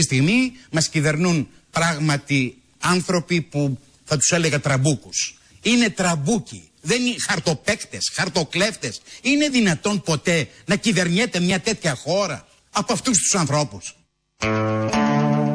Αυτή τη στιγμή μας κυβερνούν πράγματι άνθρωποι που θα τους έλεγα τραμπούκους. Είναι τραμπούκοι. Δεν είναι χαρτοπέκτες, χαρτοκλέφτες. Είναι δυνατόν ποτέ να κυβερνιέται μια τέτοια χώρα από αυτούς τους ανθρώπους.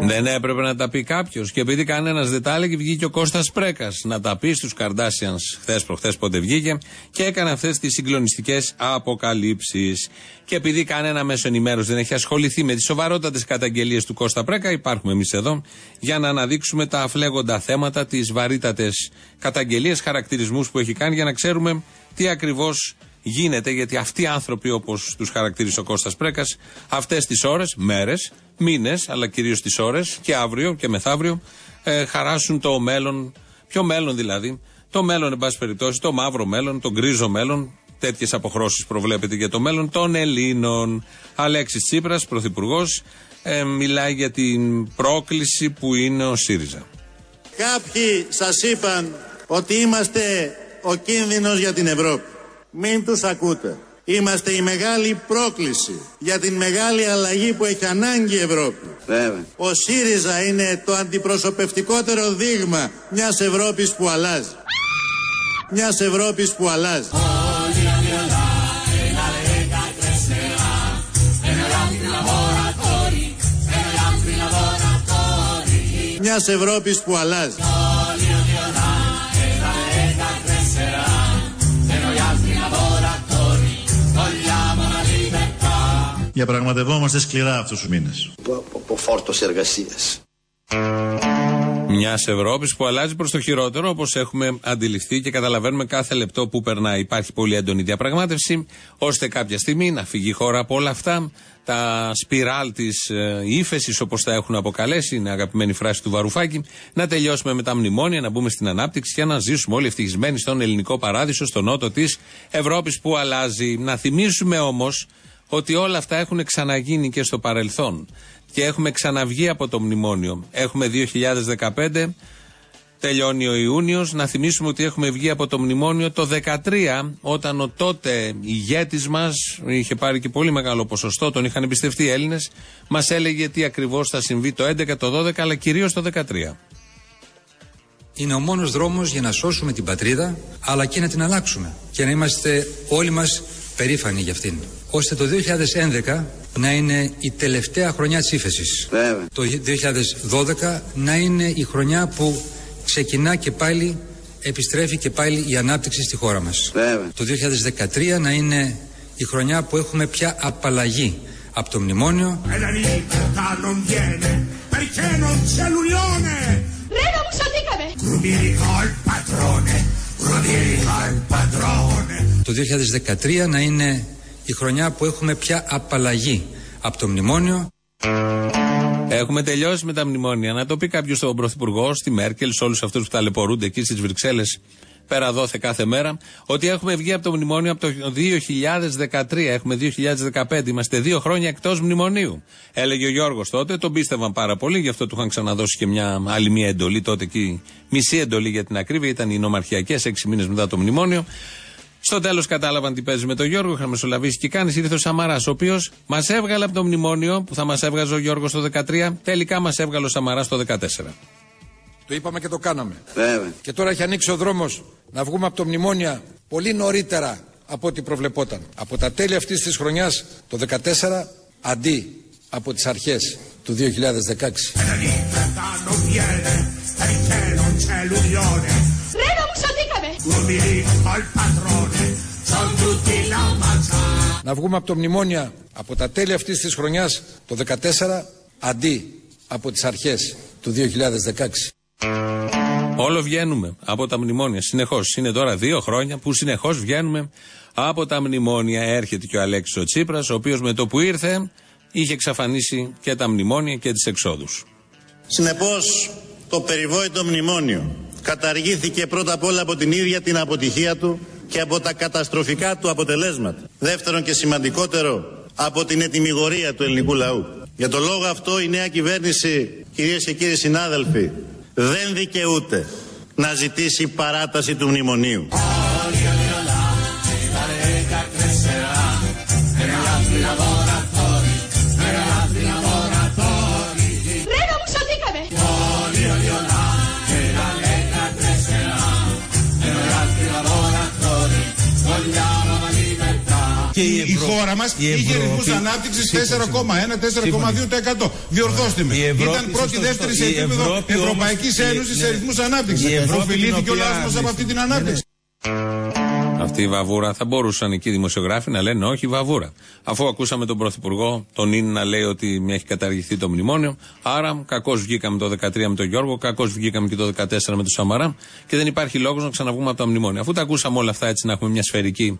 Δεν έπρεπε να τα πει κάποιος. Και επειδή κανένας δεν τα έλεγε, βγήκε ο Κώστας Πρέκας να τα πει στους Καρντάσιανς χθες προχθές πότε βγήκε και έκανε αυτές τις συγκλονιστικές αποκαλύψεις. Και επειδή κανένα μέσο ενημέρωση δεν έχει ασχοληθεί με τις σοβαρότατες καταγγελίες του Κώστα Πρέκα, υπάρχουμε εμείς εδώ για να αναδείξουμε τα αφλέγοντα θέματα, τις βαρύτατες καταγγελίες, χαρακτηρισμούς που έχει κάνει για να ξέρουμε τι ακριβώς γίνεται, γιατί αυτοί οι άνθρωποι, όπως τους χαρακτήρισε ο Κώστας Πρέκας, αυτές τις ώρες, μέρες, μήνες, αλλά κυρίως τις ώρες και αύριο και μεθαύριο, ε, χαράσουν το μέλλον, ποιο μέλλον δηλαδή, το μέλλον, εν πάση περιπτώσει, το μαύρο μέλλον, το γκρίζο μέλλον, τέτοιες αποχρώσεις προβλέπεται για το μέλλον των Ελλήνων. Αλέξης Τσίπρας, πρωθυπουργός, ε, μιλάει για την πρόκληση που είναι ο ΣΥΡΙΖΑ. Κάποιοι σας είπαν ότι είμαστε ο κίνδυνος για την Ευρώπη. Μην τους ακούτε. Είμαστε η μεγάλη πρόκληση για την μεγάλη αλλαγή που έχει ανάγκη η Ευρώπη. Βέβαια. Ο ΣΥΡΙΖΑ είναι το αντιπροσωπευτικότερο δείγμα μιας Ευρώπης που αλλάζει. Μιας Ευρώπης που αλλάζει. Μιας Ευρώπης που αλλάζει. Διαπραγματευόμαστε σκληρά αυτούς τους μήνες. Από φόρτος εργασίας. Μιας Ευρώπης που αλλάζει προς το χειρότερο, όπως έχουμε αντιληφθεί και καταλαβαίνουμε κάθε λεπτό που περνάει. Υπάρχει πολύ έντονη διαπραγμάτευση, ώστε κάποια στιγμή να φύγει η χώρα από όλα αυτά. Τα σπιράλ της ε, ύφεσης, όπως τα έχουν αποκαλέσει, είναι αγαπημένη φράση του Βαρουφάκη, να τελειώσουμε με τα μνημόνια, να μπούμε στην ανάπτυξη και να ζήσουμε όλοι ευτυχισμένοι στον ελληνικό παράδεισο, στο νότο της Ευρώπης που αλλάζει. Να θυμίσουμε όμως ότι όλα αυτά έχουν ξαναγίνει και στο παρελθόν. Και έχουμε ξαναβγεί από το μνημόνιο. Έχουμε 2015, τελειώνει ο Ιούνιος. Να θυμίσουμε ότι έχουμε βγει από το μνημόνιο το 2013, όταν ο τότε ηγέτης μας, είχε πάρει και πολύ μεγάλο ποσοστό, τον είχαν εμπιστευτεί οι Έλληνες, μας έλεγε τι ακριβώς θα συμβεί το 2011, το 2012, αλλά κυρίως το 2013. Είναι ο μόνος δρόμος για να σώσουμε την πατρίδα, αλλά και να την αλλάξουμε. Και να είμαστε όλοι μας περήφανοι για αυτήν. Ώστε το 2011 να είναι η τελευταία χρονιά της ύφεσης. Βέβαια. Το 2012 να είναι η χρονιά που ξεκινά και πάλι, επιστρέφει και πάλι η ανάπτυξη στη χώρα μας. Βέβαια. Το 2013 να είναι η χρονιά που έχουμε πια απαλλαγή από το μνημόνιο. E la libertà non viene perché non c'è l'unione. Re non scialdicame! Rubierico al padrone, Rubierico al padrone. Το 2013 να είναι η χρονιά που έχουμε πια απαλλαγή από το μνημόνιο. Έχουμε τελειώσει με τα μνημόνια. Να το πει κάποιος στον Πρωθυπουργός, στη Μέρκελ, σε όλους αυτούς που ταλαιπωρούνται εκεί στις Βρυξέλλες πέρα δόθε κάθε μέρα, ότι έχουμε βγει από το μνημόνιο από το 2013. Έχουμε 2015. Είμαστε δύο χρόνια εκτός μνημονίου. Έλεγε ο Γιώργος τότε, τον πίστευαν πάρα πολύ, γι' αυτό του είχαν ξαναδώσει και μια άλλη μια εντολή τότε εκεί. Μισή εντολή για την ακρίβεια, ήταν οι νομαρχιακές, έξι μήνες μετά το μνημόνιο. Στο τέλος κατάλαβαν τι παίζει με τον Γιώργο, είχαν μεσολαβήσει και κάνει. Ήρθε ο Σαμαράς, ο οποίος μας έβγαλε από το μνημόνιο που θα μας έβγαζε ο Γιώργος το 2013, τελικά μας έβγαλε ο Σαμαράς το 2014. Το είπαμε και το κάναμε. Βέβαια. Και τώρα έχει ανοίξει ο δρόμος να βγούμε από το μνημόνια πολύ νωρίτερα από ό,τι προβλεπόταν. Από τα τέλη αυτής της χρονιάς το 2014 αντί από τις αρχές του 2016. E la libertà Να βγούμε από το μνημόνια από τα τέλη αυτής της χρονιάς το 2014 αντί από τις αρχές του 2016. Όλο βγαίνουμε από τα μνημόνια. Συνεχώς. Είναι τώρα δύο χρόνια που συνεχώς βγαίνουμε από τα μνημόνια. Έρχεται και ο Αλέξης ο Τσίπρας, ο οποίος με το που ήρθε είχε εξαφανίσει και τα μνημόνια και τις εξόδους. Συνεπώς το περιβόητο μνημόνιο καταργήθηκε πρώτα απ' όλα από την ίδια την αποτυχία του και από τα καταστροφικά του αποτελέσματα. Δεύτερον και σημαντικότερο από την ετοιμιγορία του ελληνικού λαού. Για τον λόγο αυτό η νέα κυβέρνηση, κυρίες και κύριοι συνάδελφοι, δεν δικαιούται να ζητήσει παράταση του μνημονίου. Μας η είχε Ευρώπη- ρυθμούς ανάπτυξης Σύμφωνα, 4,1-4,2%. Διορθώστε με. Η Ευρώπη- Ήταν πρώτη, σωστό, δεύτερη σωστό. σε Η επίπεδο Ευρώπη όμως- Ευρωπαϊκής η- Ένωσης σε ναι. ρυθμούς ανάπτυξης. Η Ευρώπη Οφειλήθηκε την ο οποία λαό μα από αυτή την ανάπτυξη. Αυτή η βαβούρα θα μπορούσαν εκεί οι δημοσιογράφοι να λένε όχι βαβούρα. Αφού ακούσαμε τον Πρωθυπουργό, τον Ίν να λέει ότι έχει καταργηθεί το μνημόνιο, άρα κακώς βγήκαμε το 2013 με τον Γιώργο, κακώς βγήκαμε και το 2014 με τον Σαμαρά και δεν υπάρχει λόγος να ξαναβγούμε από τα μνημόνια. Αφού τα ακούσαμε όλα αυτά έτσι να έχουμε μια σφαιρική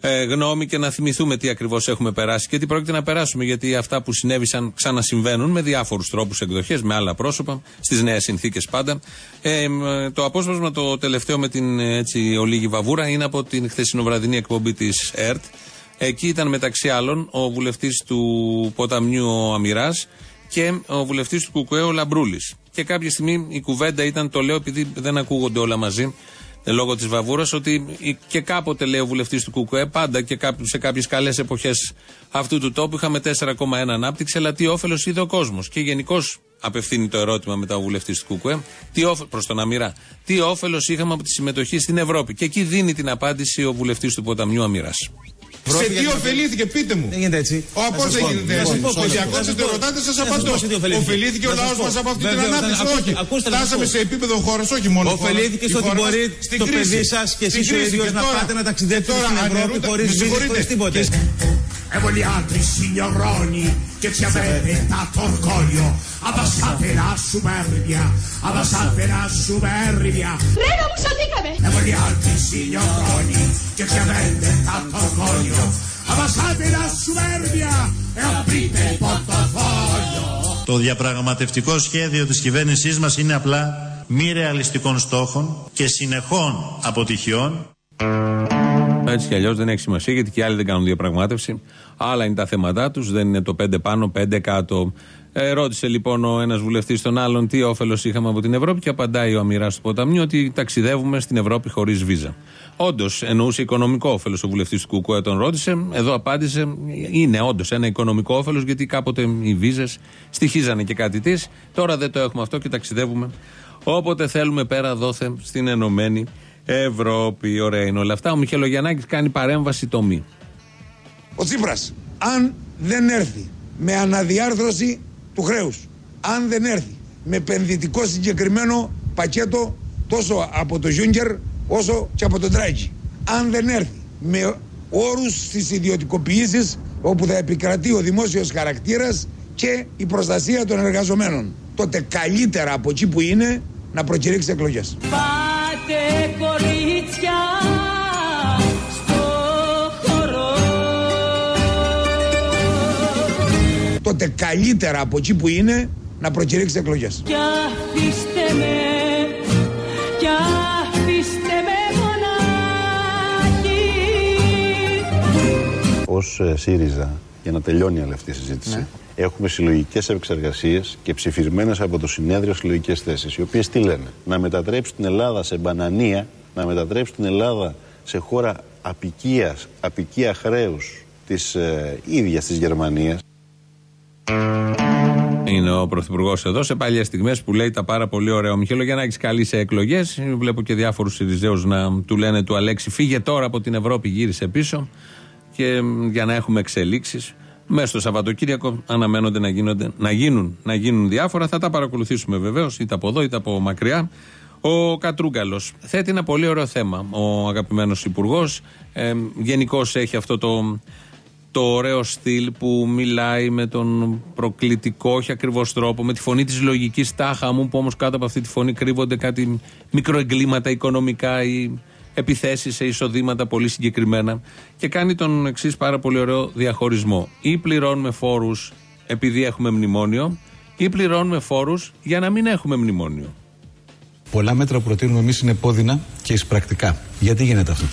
ε, γνώμη και να θυμηθούμε τι ακριβώς έχουμε περάσει και τι πρόκειται να περάσουμε. Γιατί αυτά που συνέβησαν ξανασυμβαίνουν με διάφορους τρόπους εκδοχές, με άλλα πρόσωπα, στις νέες συνθήκες πάντα. Ε, μ, το απόσπασμα το τελευταίο με την ε, έτσι, ολίγη βαβούρα είναι από την χθεσινοβραδινή εκπομπή της ΕΡΤ. Εκεί ήταν μεταξύ άλλων ο βουλευτής του ποταμιού ο Αμυράς και ο βουλευτής του Κουκουέ ο Λαμπρούλης. Και κάποια στιγμή η κουβέντα ήταν, το λέω επειδή δεν ακούγονται όλα μαζί, ε, λόγω της βαβούρας, ότι η- και κάποτε λέει ο βουλευτής του ΚΚΕ, πάντα και κάπου- σε κάποιες καλές εποχές αυτού του τόπου είχαμε 4,1 ανάπτυξη, αλλά τι όφελος είδε ο κόσμος. Και γενικώς απευθύνει το ερώτημα μετά ο βουλευτής του ΚΚΕ, προς τον Αμυρά, τι όφελος είχαμε από τη συμμετοχή στην Ευρώπη. Και εκεί δίνει την απάντηση ο βουλευτής του ποταμιού Αμυρά. Σε τι ωφελήθηκε, πείτε μου. Δεν γίνεται έτσι. Ο Θα πώ σας δεν πω. γίνεται Θα σας έτσι. πω πώς. Ο Θα διακόπτε σας το πω. ρωτάτε, σας Θα σας απαντώ. πω σε τι Ωφελήθηκε ο Θα σας λαός πω. μας από αυτή την Βέβαια, ανάπτυξη. ακούστε, Όχι. ακούστε να σας Φτάσαμε πω. σε επίπεδο χώρας, όχι μόνο. η χώρας. Ωφελήθηκε Η στο ότι χώρα μπορεί στην το κρίση. παιδί σας και Στην εσείς ο κρίση. ίδιος Και να τώρα- πάτε να ταξιδέψετε και τώρα στην Ευρώπη αναιρούνται- χωρίς με βίζες, συγχωρείτε. χωρίς τίποτε. Και- E voi altri signoroni che ci avete dato orgoglio, abbassate la superbia, abbassate la superbia. Ρένα μου σωθήκαμε. E voi altri signoroni che ci avete dato orgoglio, abbassate la superbia e aprite il portafoglio. Το διαπραγματευτικό σχέδιο της κυβέρνησής μας είναι απλά μη ρεαλιστικών στόχων και συνεχών αποτυχιών Έτσι κι αλλιώς δεν έχει σημασία γιατί και οι άλλοι δεν κάνουν διαπραγμάτευση. Άλλα είναι τα θέματα τους, δεν είναι το 5 πάνω, 5 κάτω. Ε, ρώτησε λοιπόν ο ένας βουλευτής τον άλλον τι όφελος είχαμε από την Ευρώπη και απαντάει ο Αμυράς του Ποταμιού ότι ταξιδεύουμε στην Ευρώπη χωρίς βίζα. Όντως εννοούσε οικονομικό όφελος ο βουλευτής του Κουκουέ, τον ρώτησε. Εδώ απάντησε είναι όντως ένα οικονομικό όφελος γιατί κάποτε οι βίζες στοιχίζανε και κάτι της. Τώρα δεν το έχουμε αυτό και ταξιδεύουμε όποτε θέλουμε πέρα δόθε στην Ενωμένη Ευρώπη. Ωραία είναι όλα αυτά. Ο Μιχελογιαννάκης κάνει παρέμβαση τομή. Ο Τσίπρας, αν δεν έρθει με αναδιάρθρωση του χρέους, αν δεν έρθει με επενδυτικό συγκεκριμένο πακέτο τόσο από το Γιούγκερ όσο και από τον Τράγκη, αν δεν έρθει με όρους στις ιδιωτικοποιήσεις όπου θα επικρατεί ο δημόσιος χαρακτήρας και η προστασία των εργαζομένων, τότε καλύτερα από εκεί που είναι να προκηρύξει εκλογές. Πάτε τότε καλύτερα από εκεί που είναι να προκηρύξει εκλογές. Κι αφήστε με Κι αφήστε με μονάχη Ως ε, ΣΥΡΙΖΑ, για να τελειώνει όλη αυτή η συζήτηση, Ναι. έχουμε συλλογικές επεξεργασίες και ψηφισμένες από το συνέδριο συλλογικές θέσεις. Οι οποίες τι λένε, να μετατρέψει την Ελλάδα σε μπανανία, να μετατρέψει την Ελλάδα σε χώρα απικίας, απικία χρέους της ε, ίδιας της Γερμανίας. Είναι ο Πρωθυπουργός εδώ σε παλιές στιγμές που λέει τα πάρα πολύ ωραία. Ο Μιχελογιαννάκης καλεί σε εκλογές. Βλέπω και διάφορους Σιριζέους να του λένε του Αλέξη, φύγε τώρα από την Ευρώπη, γύρισε πίσω. Και μ, για να έχουμε εξελίξεις. Μέσα στο Σαββατοκύριακο αναμένονται να, γίνονται, να, γίνουν, να γίνουν διάφορα. Θα τα παρακολουθήσουμε βεβαίως, είτε από εδώ είτε από μακριά. Ο Κατρούγκαλος θέτει ένα πολύ ωραίο θέμα. Ο αγαπημένος Υπουργός. Ε, Γενικώς έχει αυτό το, το ωραίο στυλ που μιλάει με τον προκλητικό, όχι ακριβώς τρόπο, με τη φωνή της λογικής τάχα μου, που όμως κάτω από αυτή τη φωνή κρύβονται κάτι μικροεγκλήματα οικονομικά ή επιθέσεις σε εισοδήματα πολύ συγκεκριμένα. Και κάνει τον εξής πάρα πολύ ωραίο διαχωρισμό. Ή πληρώνουμε φόρους επειδή έχουμε μνημόνιο, ή πληρώνουμε φόρους για να μην έχουμε μνημόνιο. Πολλά μέτρα που προτείνουμε εμείς είναι πόδινα και εισπρακτικά. Γιατί γίνεται αυτό;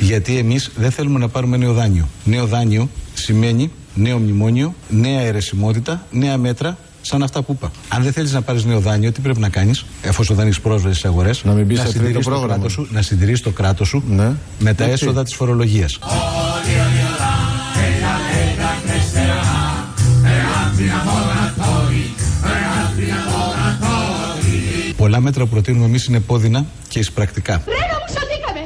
Γιατί εμείς δεν θέλουμε να πάρουμε νέο δάνειο. Νέο δάνειο σημαίνει νέο μνημόνιο, νέα αιρεσιμότητα, νέα μέτρα σαν αυτά που είπα. Αν δεν θέλεις να πάρεις νέο δάνειο, τι πρέπει να κάνεις, εφόσον δεν έχεις πρόσβαση στις αγορές, να, μην μπεις σε συντηρείς τρίτο το πρόγραμμα. κράτος σου, να συντηρήσει το κράτος σου με τα Έτσι. έσοδα της φορολογίας. Πολλά μέτρα που προτείνουμε εμείς είναι πόδινα και εισπρακτικά. Ρένα μου σωθήκαμε.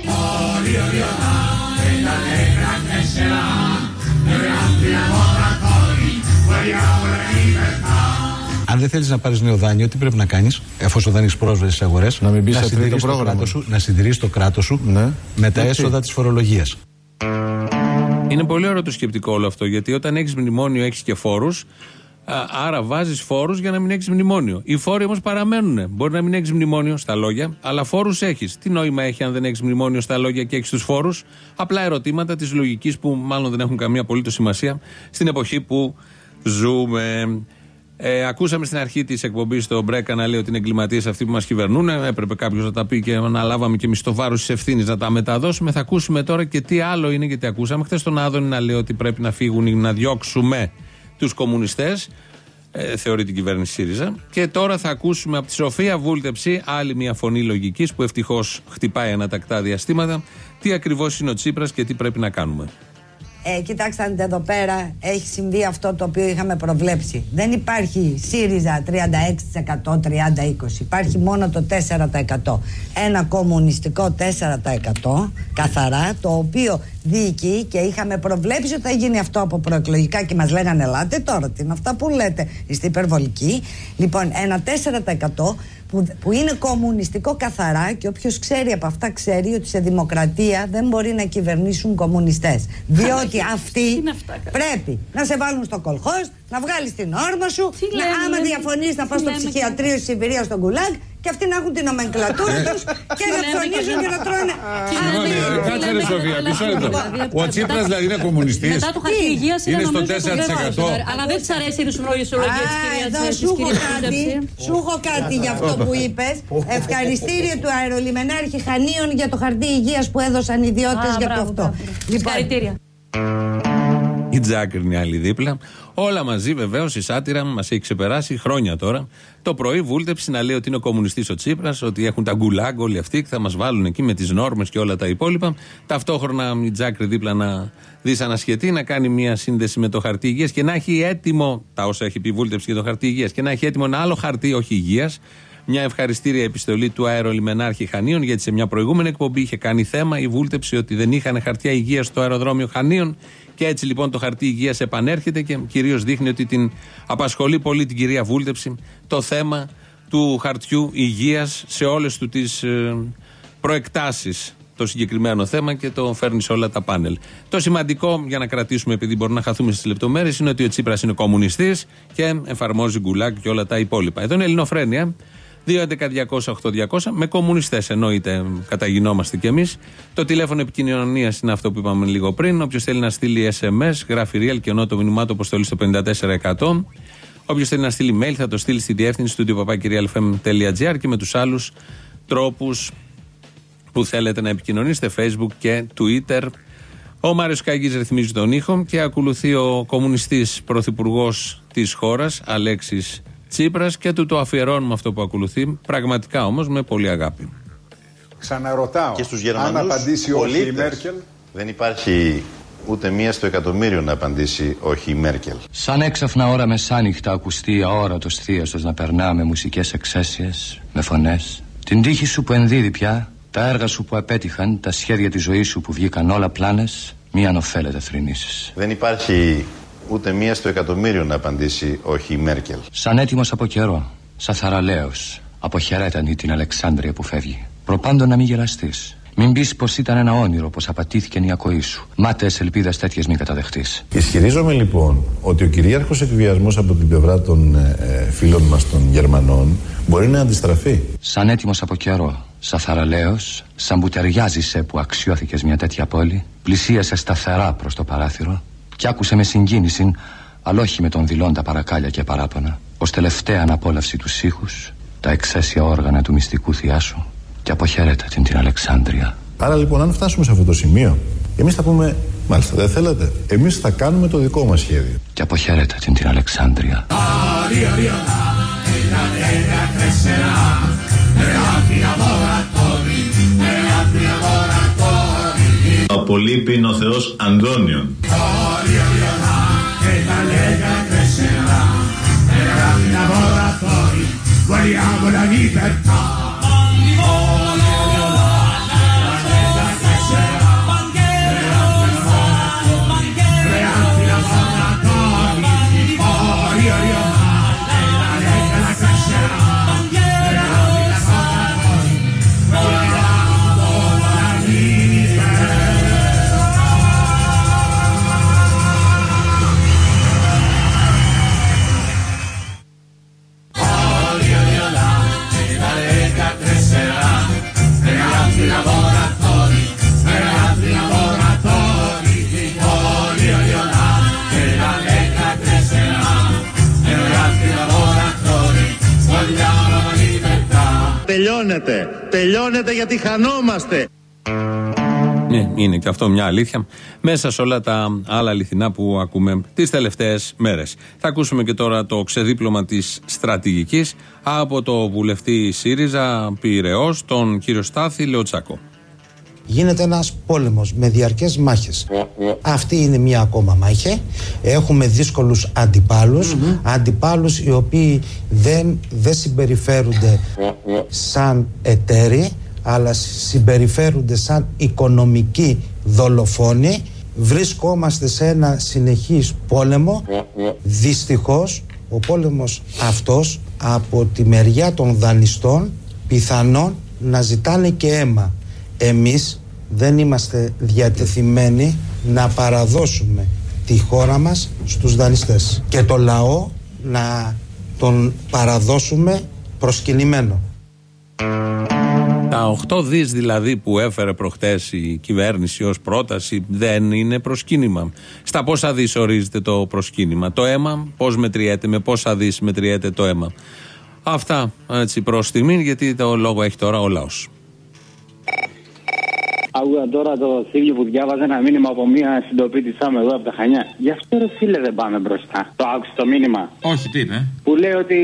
Αν δεν θέλεις να πάρεις νέο δάνειο, τι πρέπει να κάνεις, εφόσον δεν έχεις πρόσβαση στις αγορές, Να μην μπεις σε συντηρείς τρίτο το πρόγραμμα. κράτος σου, να συντηρήσεις το κράτος σου Ναι. με τα Γιατί; έσοδα της φορολογίας. Είναι πολύ ωραίο το σκεπτικό όλο αυτό, γιατί όταν έχεις μνημόνιο έχεις και φόρους. Άρα βάζεις φόρους για να μην έχεις μνημόνιο. Οι φόροι όμως παραμένουν. Μπορεί να μην έχεις μνημόνιο στα λόγια, αλλά φόρους έχεις. Τι νόημα έχει αν δεν έχεις μνημόνιο στα λόγια και έχεις τους φόρους; Απλά ερωτήματα της λογικής που μάλλον δεν έχουν καμία απολύτως σημασία στην εποχή που ζούμε. Ε, ακούσαμε στην αρχή της εκπομπής τον Μπρέκα να λέει ότι είναι εγκληματίες αυτοί που μας κυβερνούν. Έπρεπε κάποιος να τα πει και να λάβαμε και εμείς το βάρος της ευθύνης να τα μεταδώσουμε. Θα ακούσουμε τώρα και τι άλλο είναι, γιατί ακούσαμε χθες τον Άδωνη να λέει ότι πρέπει να φύγουν ή να διώξουμε τους κομμουνιστές. Ε, θεωρεί την κυβέρνηση ΣΥΡΙΖΑ. Και τώρα θα ακούσουμε από τη Σοφία Βούλτεψη άλλη μια φωνή λογικής που ευτυχώς χτυπάει ανατακτά διαστήματα. Τι ακριβώς είναι ο Τσίπρας και τι πρέπει να κάνουμε. Ε, κοιτάξτε αν εδώ πέρα έχει συμβεί αυτό το οποίο είχαμε προβλέψει. Δεν υπάρχει ΣΥΡΙΖΑ 36% 30-20. Υπάρχει μόνο το 4%. Ένα κομμουνιστικό 4% καθαρά, το οποίο διοικεί και είχαμε προβλέψει ότι θα γίνει αυτό από προεκλογικά και μας λέγανε ελάτε τώρα, τι είναι αυτά που λέτε, είστε υπερβολικοί. Λοιπόν, ένα 4% που, που είναι κομμουνιστικό καθαρά και όποιος ξέρει από αυτά ξέρει ότι σε δημοκρατία δεν μπορεί να κυβερνήσουν κομμουνιστές. Διότι αυτοί πρέπει να σε βάλουν στο κολχός να βγάλεις την όρμα σου να, λέμε, άμα λέμε, διαφωνείς να τι πας στο λέμε, ψυχιατρίο στη Σιβηρία στον Κουλάκ και αυτοί να έχουν την νομενκλατούρα τους και να λέμε, ψωνίζουν και να τρώνε Συγγνώμη, ρε, κάτσε ρε Σοφία, μισό λεπτό. Ο Τσίπρα δηλαδή είναι κομμουνιστή. Μετά το χαρτί υγεία Είναι στο 4%. Αλλά δεν τη αρέσει η ρουσμολογία τη Α, κυρία εδώ σου έχω κάτι, σου έχω κάτι για αυτό που είπε. Ευχαριστήριο του αερολιμενάρχη Χανίων για το χαρτί υγεία που έδωσαν οι ιδιώτε Α, για το μπράβο, αυτό. μπράβο. Συγχαρητήρια. Η τζάκρινη άλλη δίπλα. Όλα μαζί βεβαίως η σάτυρα μας έχει ξεπεράσει χρόνια τώρα. Το πρωί βούλτεψη να λέει ότι είναι ο κομμουνιστής ο Τσίπρας, ότι έχουν τα γκουλάγκ όλοι αυτοί και θα μας βάλουν εκεί με τις νόρμες και όλα τα υπόλοιπα. Ταυτόχρονα η τζάκρη δίπλα να δυσανασχετεί, να κάνει μια σύνδεση με το χαρτί υγείας και να έχει έτοιμο τα όσα έχει πει η βούλτεψη για το χαρτί υγείας και να έχει έτοιμο ένα άλλο χαρτί, όχι υγείας. Μια ευχαριστήρια επιστολή του αερολιμενάρχη Χανίων, γιατί σε μια προηγούμενη εκπομπή είχε κάνει θέμα η βούλτεψη ότι δεν είχαν χαρτιά υγείας στο αεροδρόμιο Χανίων. Και έτσι λοιπόν το χαρτί υγείας επανέρχεται και κυρίως δείχνει ότι την απασχολεί πολύ την κυρία Βούλτεψη το θέμα του χαρτιού υγείας σε όλες του τις προεκτάσεις το συγκεκριμένο θέμα και το φέρνει σε όλα τα πάνελ. Το σημαντικό για να κρατήσουμε, επειδή μπορούμε να χαθούμε στις λεπτομέρειες, είναι ότι ο Τσίπρας είναι κομμουνιστής και εφαρμόζει γκουλάκ και όλα τα υπόλοιπα. Εδώ είναι Ελληνοφρένια. 2.11.200.8.200 με κομμουνιστές εννοείται καταγινόμαστε κι εμείς. Το τηλέφωνο επικοινωνίας είναι αυτό που είπαμε λίγο πριν. Όποιος θέλει να στείλει SMS, γράφει real και ενώ το μηνυμά του αποστολή στο 54%. Όποιος θέλει να στείλει mail θα το στείλει στη διεύθυνση του papakirialfm.gr και με τους άλλους τρόπους που θέλετε να επικοινωνήσετε, Facebook και Twitter. Ο Μάριος Καγκής ρυθμίζει τον ήχο και ακολουθεί ο κομμουνιστής πρωθυπουργός της χώρας, Αλέξης Τσίπρας και του το αφιερώνουμε αυτό που ακολουθεί, πραγματικά όμως με πολύ αγάπη. Ξαναρωτάω. Και στους αν Γερμανούς απαντήσει όχι η πολίτες. Μέρκελ; Δεν υπάρχει ούτε μία στο εκατομμύριο να απαντήσει όχι η Μέρκελ. Σαν έξαφνα ώρα μεσάνυχτα ακουστεί αόρατος θείαστος να περνά με μουσικές εξαίσιες, με φωνές. Την τύχη σου που ενδίδει πια, τα έργα σου που απέτυχαν, τα σχέδια της ζωής σου που βγήκαν όλα πλάνες, μη ανοφέλετε θρηνήσεις. Δεν υπάρχει ούτε μία στο εκατομμύριο να απαντήσει όχι η Μέρκελ. Σαν έτοιμος από καιρό, σαν θαραλέος, αποχαιρέτανη την Αλεξάνδρεια που φεύγει. Προπάντων να μην γελαστείς. Μην πεις πως ήταν ένα όνειρο, πως απατήθηκε η ακοή σου. Μάταιες ελπίδες τέτοιες μην καταδεχτείς. Ισχυρίζομαι λοιπόν ότι ο κυρίαρχος εκβιασμός από την πλευρά των ε, ε, φίλων μας των Γερμανών μπορεί να αντιστραφεί. Σαν έτοιμος από καιρό, σαν θαραλέος, σαν που ταιριάζησε που αξιώθηκες μια τέτοια πόλη, πλησίασε σταθερά προς το παράθυρο και άκουσε με συγκίνηση, αλλά όχι με τον δηλώντα παρακάλια και παράπονα, ως τελευταία αναπόλαυση του ήχους, τα εξαίσια όργανα του μυστικού θειάσου και αποχαιρέτα την την Αλεξάνδρεια. Άρα λοιπόν αν φτάσουμε σε αυτό το σημείο, εμείς θα πούμε, μάλιστα δεν θέλετε, εμείς θα κάνουμε το δικό μας σχέδιο. Και αποχαιρέτα την την Αλεξάνδρεια. Ο Πολύπη είναι ο Θεός Ανδρώνιον. diavolo di libertà Τελειώνετε. Τελειώνετε γιατί χανόμαστε. Ναι, είναι και αυτό μια αλήθεια μέσα σε όλα τα άλλα αληθινά που ακούμε τις τελευταίες μέρες. Θα ακούσουμε και τώρα το ξεδίπλωμα της στρατηγικής από το βουλευτή ΣΥΡΙΖΑ Πυραιός, τον κύριο Στάθη Λεωτσάκο. Γίνεται ένας πόλεμος με διαρκές μάχες. Αυτή είναι μία ακόμα μάχη. Έχουμε δύσκολους αντιπάλους, αντιπάλους οι οποίοι δεν, δεν συμπεριφέρονται σαν εταίροι, αλλά συμπεριφέρονται σαν οικονομικοί δολοφόνοι. Βρισκόμαστε σε ένα συνεχής πόλεμο. Δυστυχώς, ο πόλεμος αυτός από τη μεριά των δανειστών πιθανόν να ζητάνε και αίμα. Εμείς δεν είμαστε διατεθειμένοι να παραδώσουμε τη χώρα μας στους δανειστές και το λαό να τον παραδώσουμε προσκυνημένο. Τα 8 δις δηλαδή που έφερε προχτές η κυβέρνηση ως πρόταση δεν είναι προσκύνημα. Στα πόσα δις ορίζεται το προσκύνημα; Το αίμα πώς μετριέται, με πόσα δις μετριέται το αίμα; Αυτά έτσι προς στιγμή γιατί το λόγο έχει τώρα ο λαός. Άκουγα τώρα το θύμιο που διάβαζε ένα μήνυμα από μία συντοπίτησά μου εδώ από τα Χανιά. Γι' αυτό ρε φίλε δεν πάμε μπροστά. Το άκουσε το μήνυμα; Όχι, τι είναι; Που λέει ότι,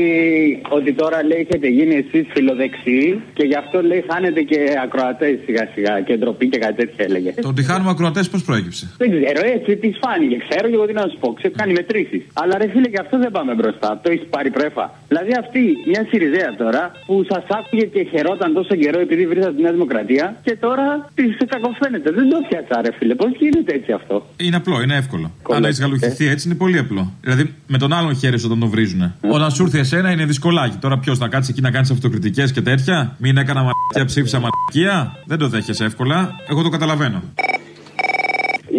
ότι τώρα λέει έχετε γίνει εσείς φιλοδεξιοί και γι' αυτό λέει χάνετε και ακροατές σιγά σιγά και ντροπή και κάτι τέτοια έλεγε. Το ότι χάνουμε ακροατές πώς προέκυψε; Δεν ξέρω, έτσι τι φάνηκε. Ξέρω και εγώ τι να σου πω. Ξέρω κάνει μετρήσεις. Αλλά ρε φίλε, γι' αυτό δεν πάμε μπροστά. Το έχεις πάρει πρέφα. Δηλαδή αυτή μια Σιριζέα τώρα που σας άκουγε και χαιρόταν τόσο καιρό επειδή βρήκατε τη Νέα Δημοκρατία και τώρα της κακοφαίνεται. Δεν το πιάτσα, ρε φίλε. Πώς γίνεται έτσι αυτό; Είναι απλό, είναι εύκολο. Αν έχεις γαλουχηθεί έτσι είναι πολύ απλό. Δηλαδή με τον άλλον χέρι όταν τον βρίζουν. Όταν σου έρθει εσένα είναι δυσκολάκι. Τώρα ποιος να κάτσει εκεί να κάνεις αυτοκριτικές και τέτοια; Μην έκανα μαλακία, ψήφισα μαλακία; Δεν το δέχεσαι εύκολα. Εγώ το καταλαβαίνω.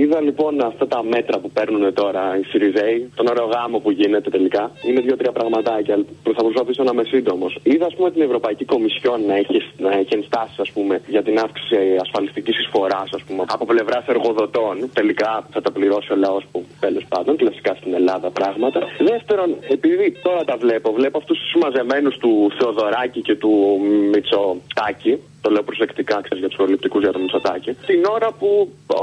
Είδα λοιπόν αυτά τα μέτρα που παίρνουν τώρα οι Σιριζέοι, τον ωραίο γάμο που γίνεται τελικά. Είναι δύο-τρία πραγματάκια που θα προσπαθήσω να είμαι σύντομος. Είδα, ας πούμε, την Ευρωπαϊκή Κομισιόν να έχει, να έχει ενστάσει, ας πούμε, για την αύξηση ασφαλιστικής εισφοράς, ας πούμε, από πλευράς εργοδοτών. Τελικά θα τα πληρώσει ο λαός που τέλος πάντων, κλασικά στην Ελλάδα πράγματα. Δεύτερον, επειδή τώρα τα βλέπω, βλέπω αυτούς τους μαζεμένους του Θεοδωράκη και του Μητσοτάκη, το λέω προσεκτικά, ξέρεις για τους προληπτικούς για το Μητσοτάκη. Την ώρα που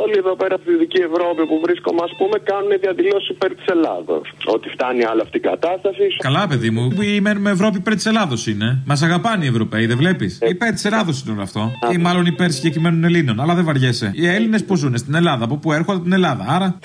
όλοι εδώ πέρα στη Δυτική Ευρώπη που βρίσκομαι, ας πούμε, κάνουν διαδηλώσει υπέρ της Ελλάδος. Ότι φτάνει άλλη αυτή η κατάσταση. Καλά, παιδί μου, που μένουμε Ευρώπη υπέρ της Ελλάδος είναι. Μας αγαπάνε οι Ευρωπαίοι, δεν βλέπεις; Ε. Υπέρ της Ελλάδος είναι όλο αυτό. Ή μάλλον υπέρ συγκεκριμένων Ελλήνων. Αλλά δεν βαριέσαι. Οι Έλληνες που ζουν στην Ελλάδα, από πού έρχονται από την Ελλάδα. Άρα.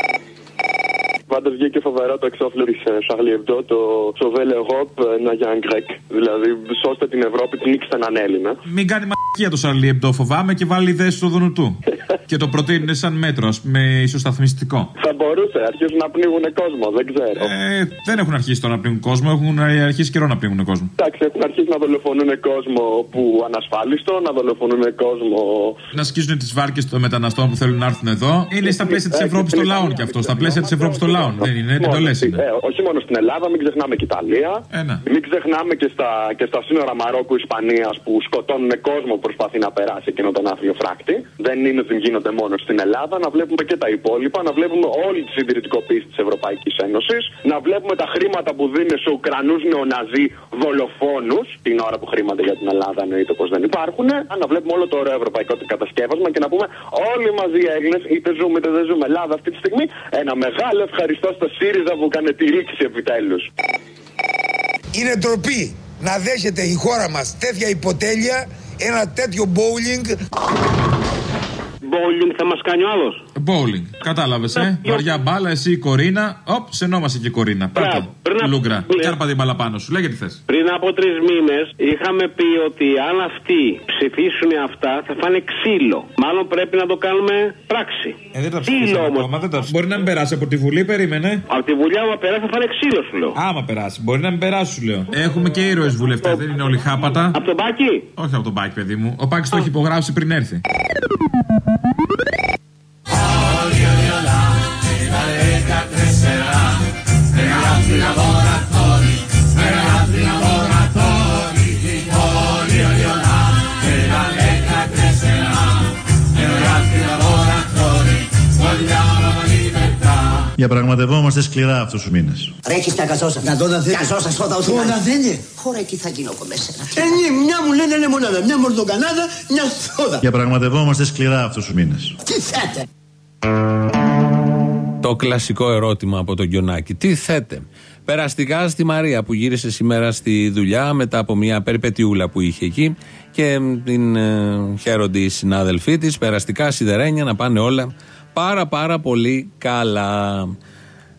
Πάντως βγήκε φοβερό το εξώφυλλο της Charlie Hebdo, το Sauver l'Europe, ένα Young Grec. Δηλαδή, σώστε την Ευρώπη, πνίξτε έναν Έλληνα. Μην κάνει μαγεία το Σαρλί Εμπτό, φοβάμαι και βάλει ιδέες στο δούνου του. και το προτείνουν σαν μέτρο, με ισοσταθμιστικό. Θα μπορούσε, αρχίζουν να πνίγουν κόσμο, δεν ξέρω. Ε, δεν έχουν αρχίσει τώρα να πνίγουν κόσμο, έχουν αρχίσει καιρό να πνίγουν κόσμο. Εντάξει, έχουν αρχίσει να δολοφονούν κόσμο που ανασφάλιστο, να δολοφονούν κόσμο. Να σκίζουν τις βάρκες των μεταναστών που θέλουν να έρθουν εδώ. Είναι στα πλαίσια της Ευρώπης των λαών και αυτό. Στα πλαίσια της Ευρώπης των λαών. Δεν είναι, εντολέ είναι. Ε, όχι μόνο στην Ελλάδα, μην ξεχνάμε και Ιταλία. Ένα. Μην ξεχνάμε και στα, και στα σύνορα Μαρόκου-Ισπανία που σκοτώνουν κόσμο που προσπαθεί να περάσει εκείνο τον άθλιο φράκτη. Δεν είναι ότι γίνονται μόνο στην Ελλάδα. Να βλέπουμε και τα υπόλοιπα, να βλέπουμε όλη τη συντηρητικοποίηση της Ευρωπαϊκής Ένωσης, να βλέπουμε τα χρήματα που δίνουν σε Ουκρανούς νεοναζί δολοφόνους, την ώρα που χρήματα για την Ελλάδα εννοείται πως δεν υπάρχουν. Να βλέπουμε όλο το ωραίο ευρωπαϊκό κατασκεύασμα και να πούμε όλοι μαζί οι Έλληνες, είτε ζούμε είτε δεν ζούμε Ελλάδα αυτή τη στιγμή, ένα μεγάλο ευχαριστώ στο ΣΥΡΙΖΑ που έκανε τη ρήξη επιτέλους. Είναι ντροπή να δέχεται η χώρα μας τέτοια υποτέλεια, ένα τέτοιο bowling. Bowling θα μας κάνει ο άλλος. Bowling. Κατάλαβες, ε; Βαριά μπάλα, εσύ η Κορίνα. Οπ, σε νόμασε και η Κορίνα. Πάτε. Λούγκρα. Κάρπα την μπάλα πάνω σου. Λέγε τι θες. Πριν από τρεις μήνες είχαμε πει ότι αν αυτοί ψηφίσουν αυτά θα φάνε ξύλο. Μάλλον πρέπει να το κάνουμε πράξη. Ε, δεν τα ψηφίσαμε ακόμα. Δεν τα... Μπορεί να μην περάσει από τη Βουλή, περίμενε. Από τη Βουλή, άμα περάσει, θα φάνε ξύλο, σου λέω. Άμα περάσει. Μπορεί να μην περάσει, σου λέω. Έχουμε και ήρωες βουλευτές, δεν είναι όλοι χάπατα. Από τον Πάκη; Όχι από τον Πάκη, παιδί μου. Ο Πάκης το έχει υπογράψει πριν έρθει. Διαπραγματευόμαστε σκληρά αυτούς τους μήνες. Ρέχει τα καζόσα. Να το να θέλει. Καζόσα σώτα ό,τι Το να να θέλει. Χώρα εκεί θα γίνω από μέσα. Ε, ναι, μια μου λένε λεμονάδα, μια μορδοκανάδα, μια σόδα. Διαπραγματευόμαστε σκληρά αυτούς τους μήνες. Τι θέτε. Το κλασικό ερώτημα από τον Γιονάκη. Τι θέτε. Περαστικά στη Μαρία που γύρισε σήμερα στη δουλειά μετά από μια περιπετιούλα που είχε εκεί και την ε, χαίρονται οι συνάδελφοί της. Περαστικά σιδερένια να πάνε όλα πάρα πάρα πολύ καλά.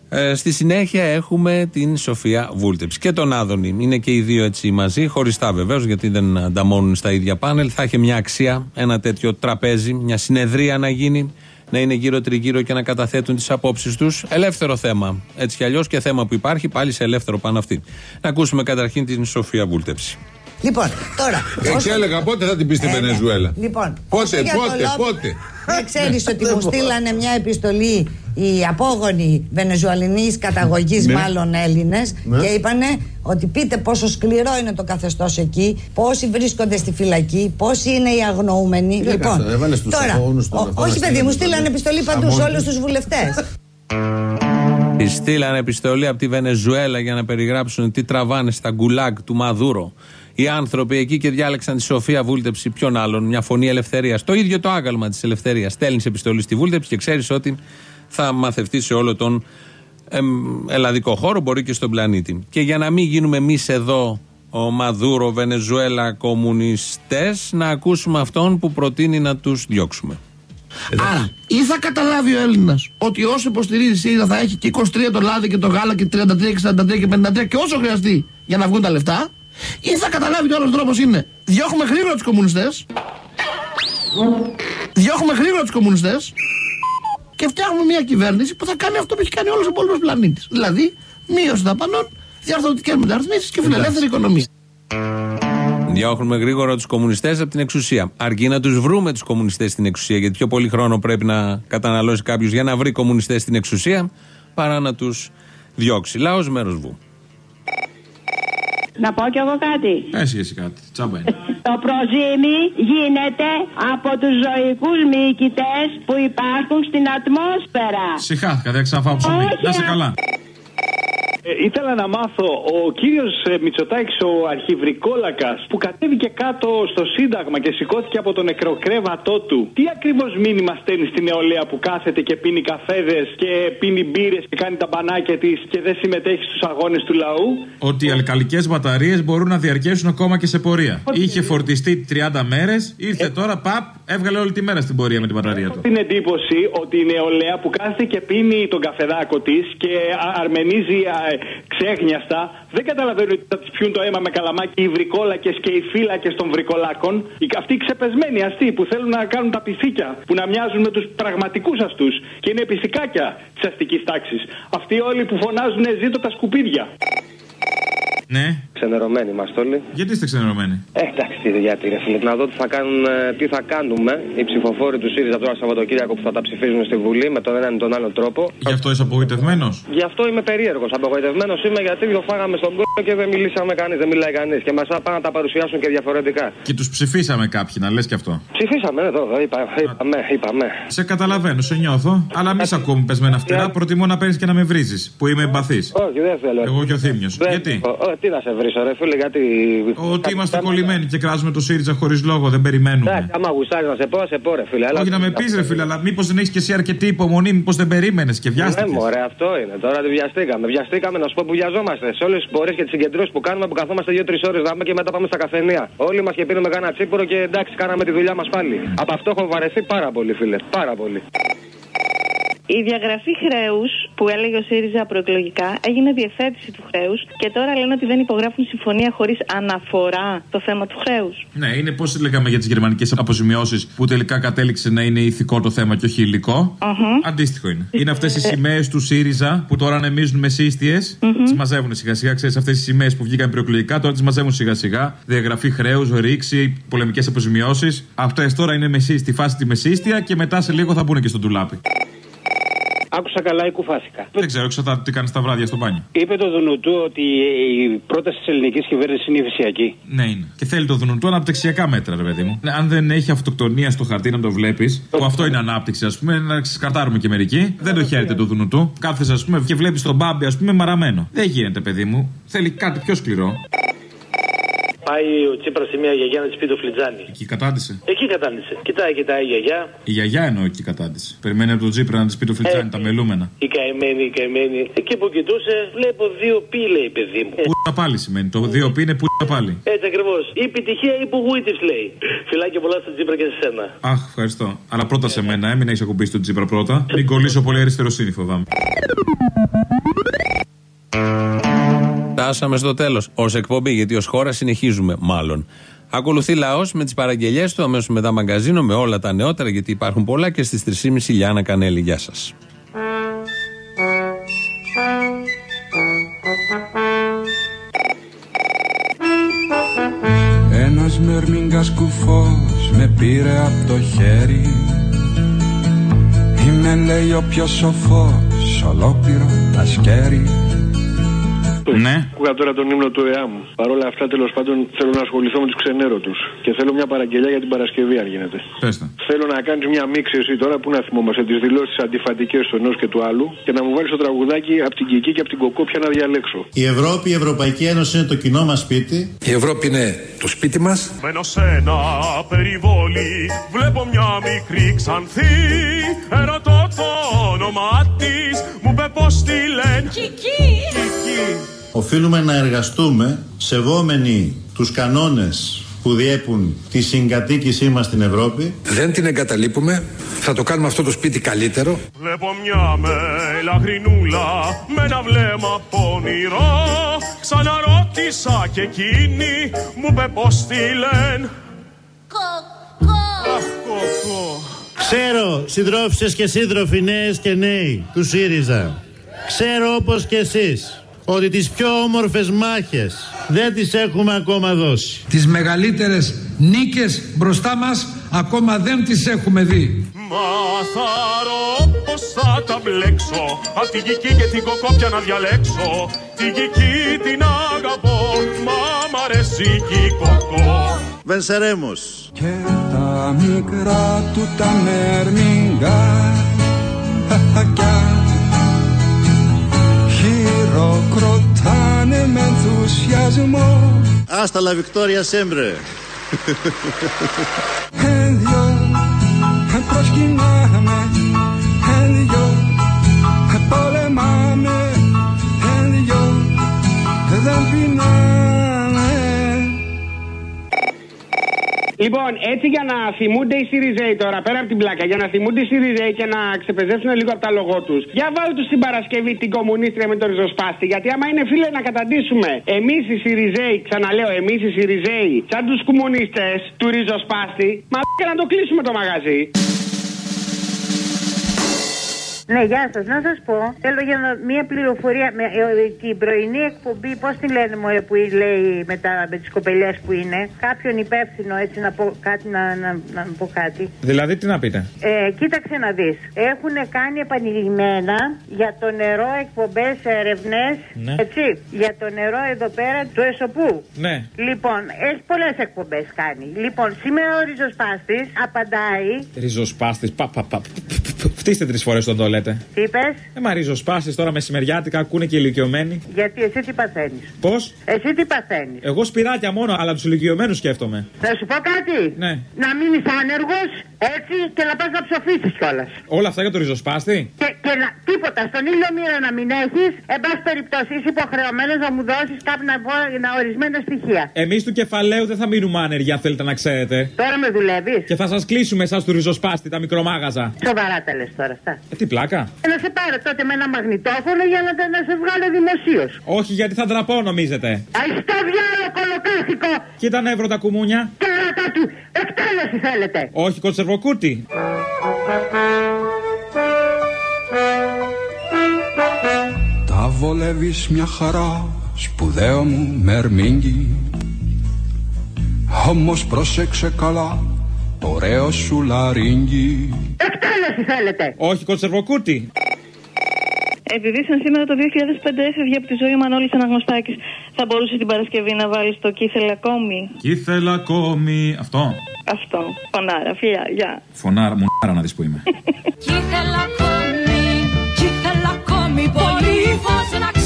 Ε, στη συνέχεια έχουμε την Σοφία Βούλτεψ και τον Άδωνη. Είναι και οι δύο έτσι μαζί, χωριστά βεβαίως, γιατί δεν ανταμώνουν στα ίδια πάνελ. Θα έχει μια αξία ένα τέτοιο τραπέζι, μια συνεδρία να γίνει, να είναι γύρω τριγύρω και να καταθέτουν τις απόψεις τους. Ελεύθερο θέμα. Έτσι κι αλλιώς και θέμα που υπάρχει, πάλι σε ελεύθερο πάνω αυτή. Να ακούσουμε καταρχήν την Σοφία Βούλτεψη. Λοιπόν, τώρα. Ε, όσο- και έλεγα πότε θα την πεις στη Ε, ναι. Βενεζουέλα; Λοιπόν, Πότε, όσο για το πότε, λόμπι, πότε; Δεν ξέρεις ότι μου στείλανε μια επιστολή οι απόγονοι Βενεζουαλινής καταγωγής, Ναι. μάλλον Έλληνες, Ναι. και είπανε ότι πείτε πόσο σκληρό είναι το καθεστώς εκεί, πόσοι βρίσκονται στη φυλακή, πόσοι είναι οι αγνοούμενοι. Τι λοιπόν, έκανα, έβαλες τους τώρα, απόγονους στον ο- αυτό να όχι παιδί στείλουν μου, επιστολή. στείλανε επιστολή παντού σε Αμόνοι. όλους τους βουλευτές. Τη στείλανε επιστολή από τη Βενεζουέλα για να περιγράψουν τι τραβάνε στα γκουλάγ του Μαδούρο. Οι άνθρωποι εκεί και διάλεξαν τη Σοφία Βούλτεψη, ποιον άλλον, μια φωνή ελευθερίας. Το ίδιο το άγαλμα της ελευθερίας. Στέλνεις επιστολή στη Βούλτεψη και ξέρεις ότι θα μαθευτεί σε όλο τον εμ, ελλαδικό χώρο, μπορεί και στον πλανήτη. Και για να μην γίνουμε εμείς εδώ, ο Μαδούρο, Βενεζουέλα, κομμουνιστές, να ακούσουμε αυτόν που προτείνει να τους διώξουμε. Άρα, ή θα καταλάβει ο Έλληνας ότι όσο υποστηρίζει η ΣΥΡΙΖΑ θα έχει και 23 το λάδι και το γάλα και 33 και 43 και 53 και όσο χρειαστεί για να βγουν τα λεφτά, ή θα καταλάβει ότι ο άλλος τρόπος είναι διώχουμε γρήγορα τους κομμουνιστές, διώχουμε γρήγορα τους κομμουνιστές και φτιάχνουμε μια κυβέρνηση που θα κάνει αυτό που έχει κάνει όλος ο υπόλοιπος πλανήτης. Δηλαδή, μείωση δαπανών, διαρθρωτικές μεταρρυθμίσεις και φιλελεύθερη οικονομία. Διώχνουμε γρήγορα τους κομμουνιστές από την εξουσία. Αρκεί να τους βρούμε τους κομμουνιστές στην εξουσία, γιατί πιο πολύ χρόνο πρέπει να καταναλώσει κάποιος για να βρει κομμουνιστές στην εξουσία παρά να τους διώξει. Λαός μέρος βου. Να πω κι εγώ κάτι. Πες εσύ κάτι. Τσάμπα είναι. Το προζύμι γίνεται από τους ζωικούς μυκητές που υπάρχουν στην ατμόσφαιρα. Συχάθηκα, δεν ξαναφάω ψωμί. Όχι, Να σε α- καλά. Ε, ήθελα να μάθω, ο κύριος ε, Μητσοτάκης, ο αρχιβρικόλακας, που κατέβηκε κάτω στο Σύνταγμα και σηκώθηκε από τον νεκροκρέβατό του, τι ακριβώς μήνυμα στέλνει στην νεολαία που κάθεται και πίνει καφέδες και πίνει μπύρες και κάνει τα μπανάκια της και δεν συμμετέχει στους αγώνες του λαού; Ότι οι αλκαλικές μπαταρίες μπορούν να διαρκέσουν ακόμα και σε πορεία. Είχε φορτιστεί 30 μέρες, ήρθε τώρα, παπ, έβγαλε όλη τη μέρα στην πορεία με την μπαταρία του. την εντύπωση ότι η νεολαία που κάθεται και πίνει τον καφεδάκο της και α- αρμενίζει α, ε, ξέχνιαστα, δεν καταλαβαίνει ότι θα τη πιούν το αίμα με καλαμάκι οι βρικόλακες και οι φύλακες των βρικολάκων. Οι, αυτοί οι ξεπεσμένοι αστεί που θέλουν να κάνουν τα πυθίκια, που να μοιάζουν με τους πραγματικούς αστούς και είναι επισικάκια της αστικής τάξης. Αυτοί όλοι που φωνάζουν ζήτω τα σκουπίδια. Ναι. Ξενερωμένοι είμαστε όλοι. Γιατί είστε ξενερωμένοι; Ε, εντάξει, τι γιατί ρε φίλε. Να δω τι θα, κάνουν, ε, τι θα κάνουμε οι ψηφοφόροι του ΣΥΡΙΖΑ τώρα Σαββατοκύριακο που θα τα ψηφίζουν στη Βουλή με τον έναν ή τον άλλο τρόπο. Γι' αυτό είσαι απογοητευμένος; Γι' αυτό είμαι περίεργος. Απογοητευμένος είμαι γιατί το φάγαμε στον κόσμο και δεν μιλήσαμε κανείς, δεν μιλάει κανείς. Και μας πάνε να τα παρουσιάσουν και διαφορετικά. Και τους ψηφίσαμε κάποιοι, να λες και αυτό. Ψηφίσαμε εδώ, εδώ είπα, είπαμε, είπαμε. Σε καταλαβαίνω, σε νιώθω. Αλλά μη σε ακούμε πεσμένα φτερά. Προτιμώ να παίρνεις και να με βρίζεις. Που είμαι εμπαθής. Όχι, δεν θέλω. Εγώ και ο Θήμιος. Δεν- Γιατί; Ο, ο, τι να σε βρίσω, ρε φίλε, γιατί. Ότι είμαστε κολλημένοι και κράζουμε το ΣΥΡΙΖΑ χωρίς λόγο, δεν περιμένουμε. Εντάξει, άμα γουστάρεις να σε πω, να σε πω, ρε φίλε. αλλά- Όχι να με πεις, ρε φίλε, αλλά μήπως δεν έχεις και εσύ αρκετή υπομονή, μήπως δεν περίμενες και Ναι, βιάστηκε. μωρέ, αυτό είναι. Τώρα δεν βιαστήκαμε. Βιαστήκαμε να σου πω που βιαζόμαστε. Σε όλες τις πορείες και τις συγκεντρώσεις που κάνουμε που καθόμαστε 2-3 ώρες να πούμε και μετά πάμε στα καφενεία. Όλοι μας και πίνουμε κανένα τσίπουρο και εντάξει, κάναμε τη δουλειά μας πάλι. Από αυτό έχω βαρεθεί πάρα πολύ, φίλε. Πάρα πολύ. Η διαγραφή χρέους που έλεγε ο ΣΥΡΙΖΑ προεκλογικά έγινε διευθέτηση του χρέους και τώρα λένε ότι δεν υπογράφουν συμφωνία χωρίς αναφορά το θέμα του χρέους. Ναι, είναι πώς λέγαμε για τις γερμανικές αποζημιώσεις που τελικά κατέληξε να είναι ηθικό το θέμα και όχι υλικό; Αντίστοιχο είναι. Είναι αυτές οι σημαίες του ΣΥΡΙΖΑ που τώρα ανεμίζουν με σύστιες. Τις μαζεύουν σιγά σιγά. Ξέρεις αυτές οι σημαίες που βγήκαν προεκλογικά τώρα τις μαζεύουν σιγά σιγά. Διαγραφή χρέους, ρήξη, πολεμικές αποζημιώσεις. Αυτές τώρα είναι μεσί, στη φάση τη μεσίστια και μετά σε λίγο θα μπουν και στο ντουλάπι. Άκουσα καλά ή κουφάθηκα. Δεν ξέρω, εξαρτάται τι κάνεις τα βράδια στο μπάνιο. Είπε το Δουνουτού ότι η πρόταση της ελληνικής κυβέρνησης είναι υφησιακή. Ναι, είναι. Και θέλει το Δουνουτού αναπτυξιακά μέτρα, ρε παιδί μου. Ναι, αν δεν έχει αυτοκτονία στο χαρτί να το βλέπεις, που αυτό είναι ανάπτυξη, ας πούμε, να ξεσκαρτάρουμε και μερικοί. Δεν το χαίρεται το Δουνουτού. Κάθεσαι, ας πούμε, και βλέπεις τον μπάμπι, ας πούμε, μαραμένο. Δεν γίνεται, παιδί μου. Θέλει κάτι πιο σκληρό. Πάει ο Τσίπρας σε μια γιαγιά να της πει το φλιτζάνι. Εκεί κατάντησε. Εκεί κατάντησε. Κοιτάει, κοιτάει η γιαγιά. Η γιαγιά εννοώ εκεί κατάντησε. Περιμένει από τον Τζίπρα να της πει το φλιτζάνι, τα μελούμενα. Η καημένη, η καημένη. Εκεί που κοιτούσε, βλέπω δύο πι, λέει παιδί μου. Πού πάλι σημαίνει. Το δύο πι είναι πού πάλι. Έτσι ακριβώς. Ή επιτυχία ή που γουίτη λέει. Φιλάκια πολλά στον Τζίπρα και σε σένα. Αχ, ευχαριστώ. Αλλά πρώτα σε μένα, έμεινα έχεις ακουμπήσει τον Τζίπρα πρώτα. Μην κολλήσω πολύ αριστεροσύνη, φοβάμαι. Φτάσαμε στο τέλος. Ω εκπομπή, γιατί ως χώρα συνεχίζουμε, μάλλον. Ακολουθεί λαός με τις παραγγελίε του, αμέσως μετά μαγκαζίνο με όλα τα νεότερα, γιατί υπάρχουν πολλά και στις 3.30 Λιάννα Κανέλη. Γεια σας. Ένας μερμήγκας κουφός με πήρε από το χέρι Είμαι λέει ο πιο σοφός, ολόκληρο τα σκέρι Ναι. Ακούγα τώρα τον ύμνο του ΕΑΜ. Παρ' όλα αυτά, τέλος πάντων, θέλω να ασχοληθώ με τους ξενέρωτου. Και θέλω μια παραγγελιά για την Παρασκευή, αν γίνεται. Πες τα. Θέλω να κάνεις μια μίξη εσύ τώρα που να θυμόμαστε τις δηλώσεις αντιφατικές του ενός και του άλλου και να μου βάλεις το τραγουδάκι από την Κική και από την Κοκό πια να διαλέξω. Η Ευρώπη, η Ευρωπαϊκή Ένωση είναι το κοινό μας σπίτι. Η Ευρώπη είναι το σπίτι μας. Μένω σε ένα περιβόλι, βλέπω μια μικρή ξανθή Ερωτώ το όνομά της, μου είπε πως τη λένε Κική Οφείλουμε να εργαστούμε σεβόμενοι τους κανόνες που διέπουν τη συγκατοίκησή μας στην Ευρώπη. Δεν την εγκαταλείπουμε. Θα το κάνουμε αυτό το σπίτι καλύτερο. Βλέπω μια μελαχρινούλα με ένα βλέμμα πονηρό Ξαναρώτησα και εκείνη μου είπε πως τη λένε Αχ, κοκό Ξέρω συντρόφισσες και σύντροφοι νέες και νέοι του ΣΥΡΙΖΑ. Ξέρω όπως και εσείς ότι τις πιο όμορφες μάχες δεν τις έχουμε ακόμα δώσει. Τις μεγαλύτερες νίκες μπροστά μας ακόμα δεν τις έχουμε δει. Μαθαρώ πως θα τα μπλέξω Απ' την Κική και την Κοκόπια να διαλέξω Την Κική την αγαπώ Μα μ' αρέσει και η Κοκό Βενσερέμος. Και τα μικρά του τα μερμήγκακια χειροκροτάνε με ενθουσιασμό. Άστα λα Βικτόρια Σέμπρε. Εν δυο προσκυνάμε. Εν δυο πολεμάμε. Εν δυο δεν πεινάμε Λοιπόν, έτσι για να θυμούνται οι Σιριζέοι τώρα, πέρα από την πλάκα, για να θυμούνται οι Σιριζέοι και να ξεπεζέψουν λίγο από τα λογό τους. Για βάλω τους την Παρασκευή την κομμουνίστρια με τον ριζοσπάστη. Γιατί άμα είναι φίλε να καταντήσουμε εμείς οι Σιριζέοι, ξαναλέω, εμείς οι Σιριζέοι, σαν τους κομμουνίστες του ριζοσπάστη, μα και να το κλείσουμε το μαγαζί. Ναι, γεια σα. Να σα πω, θέλω για να, μία πληροφορία. Με, ε, την πρωινή εκπομπή, πώ τη λένε μου, που λέει με, τα, με τι κοπελιέ που είναι. Κάποιον υπεύθυνο, έτσι να πω κάτι. Να, να, να πω κάτι. Δηλαδή, τι να πείτε. Ε, κοίταξε να δει. Έχουν κάνει επανειλημμένα για το νερό εκπομπέ ερευνέ. Ναι. Έτσι. Για το νερό εδώ πέρα του Εσωπού. Ναι. Λοιπόν, έχει πολλέ εκπομπέ κάνει. Λοιπόν, σήμερα ο ριζοσπάστη απαντάει. Ριζοσπάστη. Πα, πα, πα. Φτύστε τρεις φορές τον το λέτε. Τι είπες, Ε, μα ριζοσπάστη τώρα μεσημεριάτικα ακούνε και ηλικιωμένοι. γιατί εσύ τι παθαίνεις; Πώς; Εσύ τι παθαίνεις; Εγώ σπυράκια μόνο, αλλά τους ηλικιωμένους σκέφτομαι. Θα σου πω κάτι; Ναι. Να μείνει άνεργος, έτσι και να πας να ψοφήσεις κιόλας. Όλα αυτά για το ριζοσπάστη; Και, και να, τίποτα, στον ήλιο μοίρα να μην έχεις, εν πάση περιπτώσει είσαι υποχρεωμένος να μου δώσεις κάποια να, ορισμένα στοιχεία. Εμείς του κεφαλαίου δεν θα μείνουμε άνεργοι, αν θέλετε να ξέρετε. Τώρα με δουλεύεις; Και θα σας κλείσουμε εσάς του ριζοσπάστη, τα μικρομάγαζα. Σοβαρά τα λες τώρα αυτά. Ε, τι πλάκα. Και να σε πάρω τότε με ένα μαγνητόφωνο για να, να σε βγάλω δημοσίως. Όχι, γιατί θα ντραπώ, νομίζετε. Αϊστό διάλογο κολοκάθικο Κοίτα νεύρο τα κουμούνια. και ράτα του. Εκτέλεση θέλετε. Όχι, κονσερβοκούτι. Τα βολεύεις μια χαρά σπουδαίο μου μερμήγκι Όμως πρόσεξε καλά το ωραίο σου λαρίνγκι Εκτέλεση θέλετε. Όχι, κονσερβοκούτι. Επειδή σαν σήμερα το 2005 έφευγε από τη ζωή ο Μανώλης Αναγνωστάκης, θα μπορούσε την Παρασκευή να βάλει το Κήθελα ακόμη. Και ήθελα ακόμη. Αυτό. Αυτό. Φωνάρα, φιλιά, γεια. Φωνάρα, μουνάρα να δεις που είμαι. Κι ήθελα ακόμη, κι ήθελα ακόμη πολύ φως να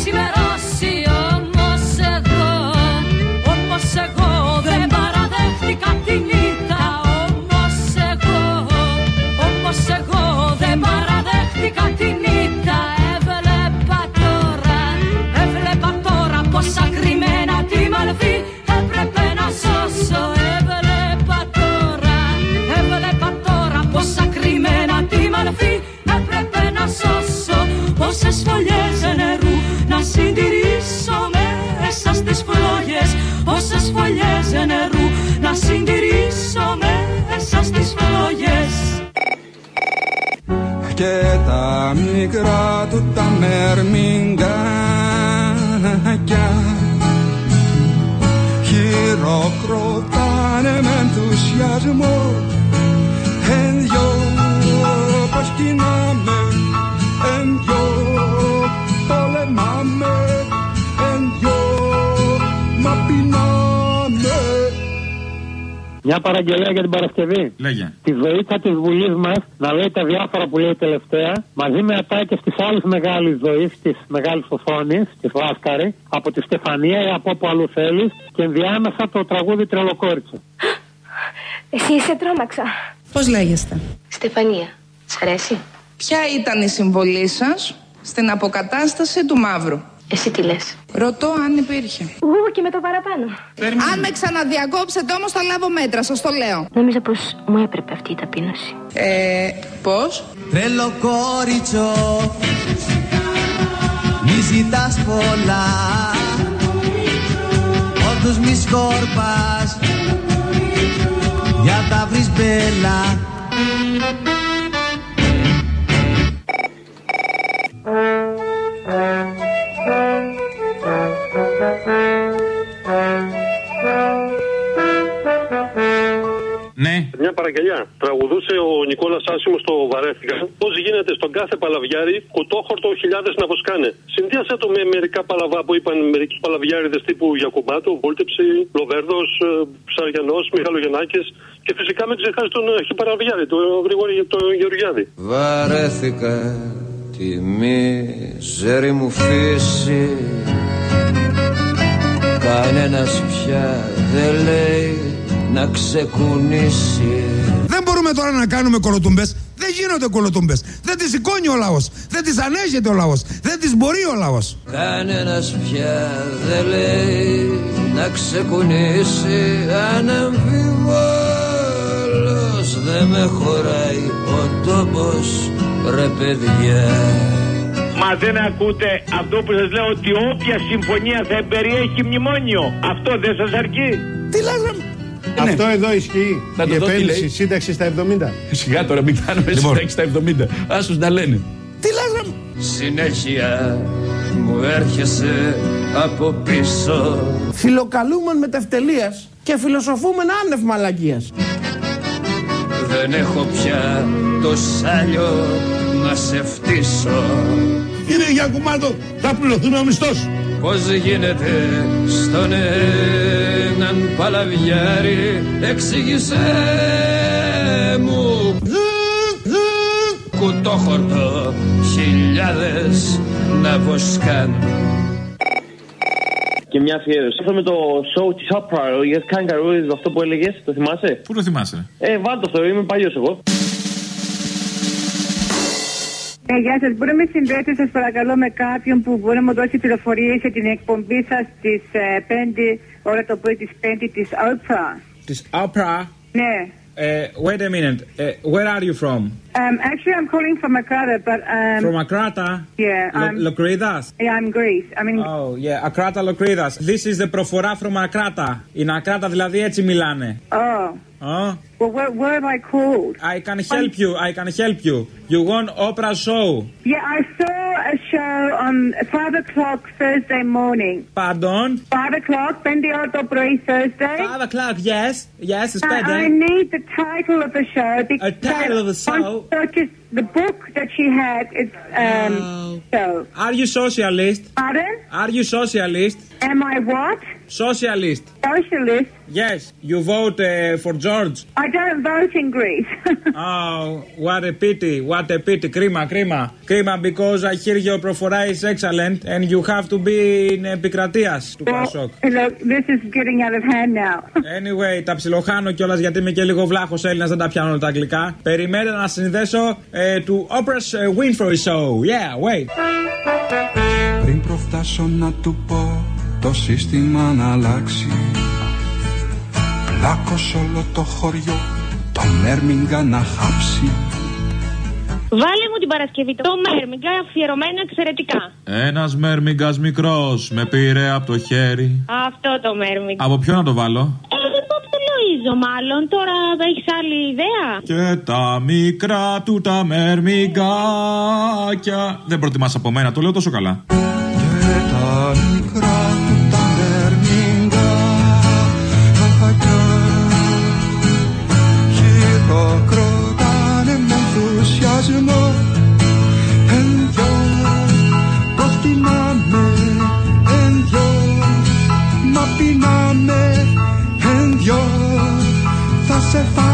να συντηρήσω μέσα στις φλόγες και τα μικρά του τα μερμηγκάκια χειροκροτάνε με ενθουσιασμό. Εν δυο πως κοινάμε Μια παραγγελία για την Παρασκευή. Λέγε. Τη βοήθεια της Βουλής μας να λέει τα διάφορα που λέει τελευταία, μαζί με ατάκε τη άλλη μεγάλη ζωής, τη μεγάλη οθόνη, τη Βάσκαρη, από τη Στεφανία ή από όπου αλλού θέλεις, και ενδιάμεσα το τραγούδι Τρελοκόριτσο. Εσύ είσαι τρόμαξα. Πώς λέγεστε; Στεφανία. Σ' αρέσει; Ποια ήταν η συμβολή σας στην αποκατάσταση του μαύρου; Εσύ τι λες; Ρωτώ αν υπήρχε. Ου, και με το παραπάνω. Αν με ξαναδιακόψετε όμως θα λάβω μέτρα, σας το λέω. Νόμιζα πως μου έπρεπε αυτή η ταπείνωση. Ε, πώς; Τρελό κόριτσο Μη ζητάς πολλά Όρθους μη σκόρπας Για τα βρεις μπέλα Νικόλας Άσιμος στο Βαρέθηκα. Πώς γίνεται στον κάθε παλαβιάρι κουτόχορτο χιλιάδες να βοσκάνε. Συνδυάσε το με μερικά παλαβά που είπαν μερικοί παλαβιάριδες τύπου Γιακουμπάτου, Βούλτεψη, Λοβέρδος, Ψαριανός, Μιχαλογεννάκη. Και φυσικά μην ξεχάσεις τον ε, χιπαραβιάρι, τον Γρηγόρη το Γεωργιάδη. Βαρέθηκα τη μίζερη μου φύση Κανένας πια δεν λέει να ξεκουνήσει Δεν μπορούμε τώρα να κάνουμε κολοτούμπε. Δεν γίνονται κολοτούμπε. Δεν τις σηκώνει ο λαός. Δεν τις ανέχεται ο λαός. Δεν τις μπορεί ο λαός. Κανένας πια δεν λέει να ξεκουνήσει Αναμφιβόλως δεν με χωράει ο τόπος ρε παιδιά Μα δεν ακούτε αυτό που σας λέω ότι όποια συμφωνία θα περιέχει μνημόνιο. Αυτό δεν σας αρκεί. Τι λες Αυτό εδώ ισχύει. Να το η δω τι επένδυση λέει. σύνταξη στα 70. Σιγά τώρα, μην κάνουμε συντάξει στα 70. Άσου να λένε. Τι λες Συνέχεια μου έρχεσαι από πίσω Φιλοκαλούμεν μετευτελείας και φιλοσοφούμεν άνευ μαλακίας. Δεν έχω πια το σάλιο να σε φτύσω Κύριε Γιακουμάτο, θα πληρωθούμε ο μισθός. Πώς γίνεται στον έναν παλαβιάρι Εξήγησέ μου Κουτόχορτο χιλιάδες να βοσκάν Και μια αφιέρωση. Αυτό με το show της Opera για Kangaroos, αυτό που έλεγες, το θυμάσαι; Πού το θυμάσαι. Ε, βάλτε αυτό, είμαι παλιός εγώ. Ναι, γεια σας. Μπορεί να με συνδέσετε, σας παρακαλώ, με κάποιον που μπορεί να μου δώσει πληροφορίες για την εκπομπή σας τη 5 ώρα το πρωί της 5η της Opera. This opera. Ναι. Uh, wait a minute. Uh, where are you from? Um, actually, I'm calling from Akrata, but um, from Akrata? Yeah, Lo- I'm. Lokridas? Yeah, I'm Greece. I mean, Oh, yeah, Akrata Lokridas. This is the προφορά from Akrata. In Akrata δηλαδή έτσι μιλάνε. oh. Oh. Well, where, where am I called? I can help you. I can help you. You want opera show? Yeah, I saw a show on 5 o'clock Thursday morning. Pardon? 5 o'clock, 5 ώρα το πρωί Thursday. 5 o'clock, yes. Yes, it's I, better. I need the title of the show because title of the Show? purchased the book that she had. It's um show. Are you socialist? Pardon? Are you socialist? Am I what? Socialist. Socialist? Yes. You vote uh, for George. I don't vote in Greece. Oh, what a pity. What a pity. Κρίμα, κρίμα. Κρίμα because I hear your προφορά is excellent and you have to be in επικρατείας του Πασόκ. Look, this is getting out of hand now. Anyway, τα ψιλοχάνω κιόλα γιατί είμαι και λίγο βλάχο Έλληνα, δεν τα πιάνω όλα τα αγγλικά. Περιμένετε να συνδέσω ε, του Oprah's ε, Winfrey Show. Yeah, wait. Πριν προφτάσω να του πω το σύστημα να αλλάξει Πλάκω σ' όλο το χωριό το Μέρμιγκα να χάψει Βάλε μου την Παρασκευή το Μέρμιγκα αφιερωμένο εξαιρετικά. Ένας μέρμιγκας μικρός με πήρε από το χέρι. Αυτό το Μέρμιγκα. Από ποιο να το βάλω; Ε, το Λοίζο μάλλον. Τώρα έχεις άλλη ιδέα; Και τα μικρά του τα μερμηγκάκια. Δεν προτιμάς από μένα, το λέω τόσο καλά. Και τα μικρά του survive.